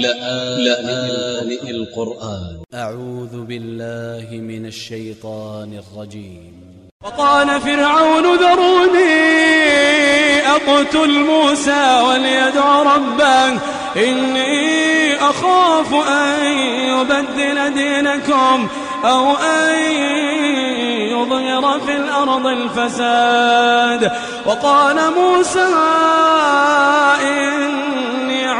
لآن القرآن. أ ع و ذ ب ا ل ل ه من ا ل ش ي ط ا ن ا ل ج ي م وقال فرعون ذروني أقتل موسى وليدع ربه. إني أخاف أن يبدل دينكم أو أن يظهر في الأرض الفساد. وقال موسى إني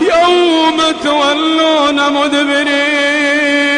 يوم تولون مدبرين.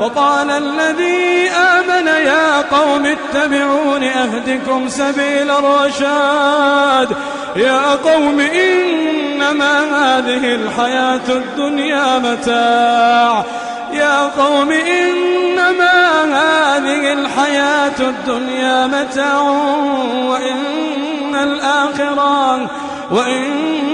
وقال الذي آمن يا قوم اتبعون أهدكم سبيل الرشاد. يا قوم إنما هذه الحياة الدنيا متاع. يا قوم إنما هذه الحياة الدنيا متاع. وإن الآخرة وإن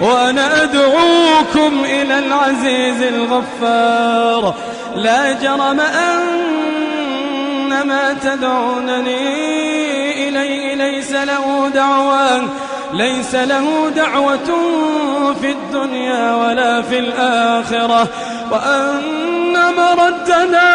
وأنا أدعوكم إلى العزيز الغفار. لا جرم أن ما تدعونني إليه ليس له دعوة ليس له دعوة في الدنيا ولا في الآخرة. وأن مردنا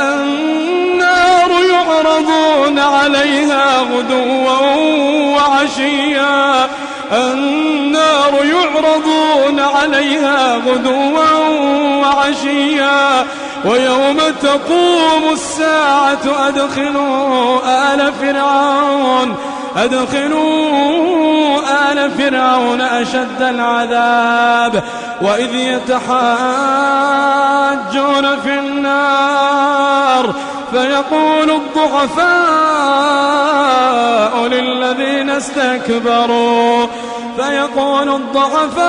النار يعرضون عليها غدوا وعشيا. النار يعرضون عليها غدوا وعشيا. ويوم تقوم الساعة أدخلوا آل فرعون. أدخلوا آل فرعون أشد العذاب. وإذ يتحاجون في النار فيقول الضعفاء للذين استكبروا فيقول الضعفاء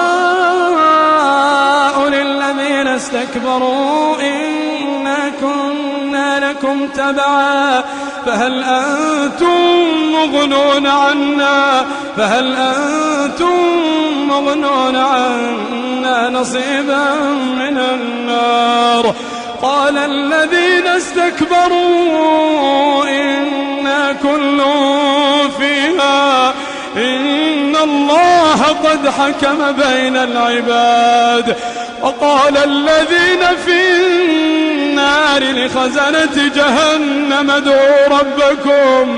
للذين استكبروا إنا كنا لكم تبعا فهل أنتم مغنون عنا فهل أنتم مغنون عنا نصيبا من النار. قال الذين استكبروا إنا كل فيها إن الله قد حكم بين العباد. وقال الذين في النار لخزنة جهنم ادعوا ربكم.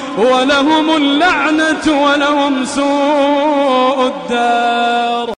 ولهم اللعنة ولهم سوء الدار.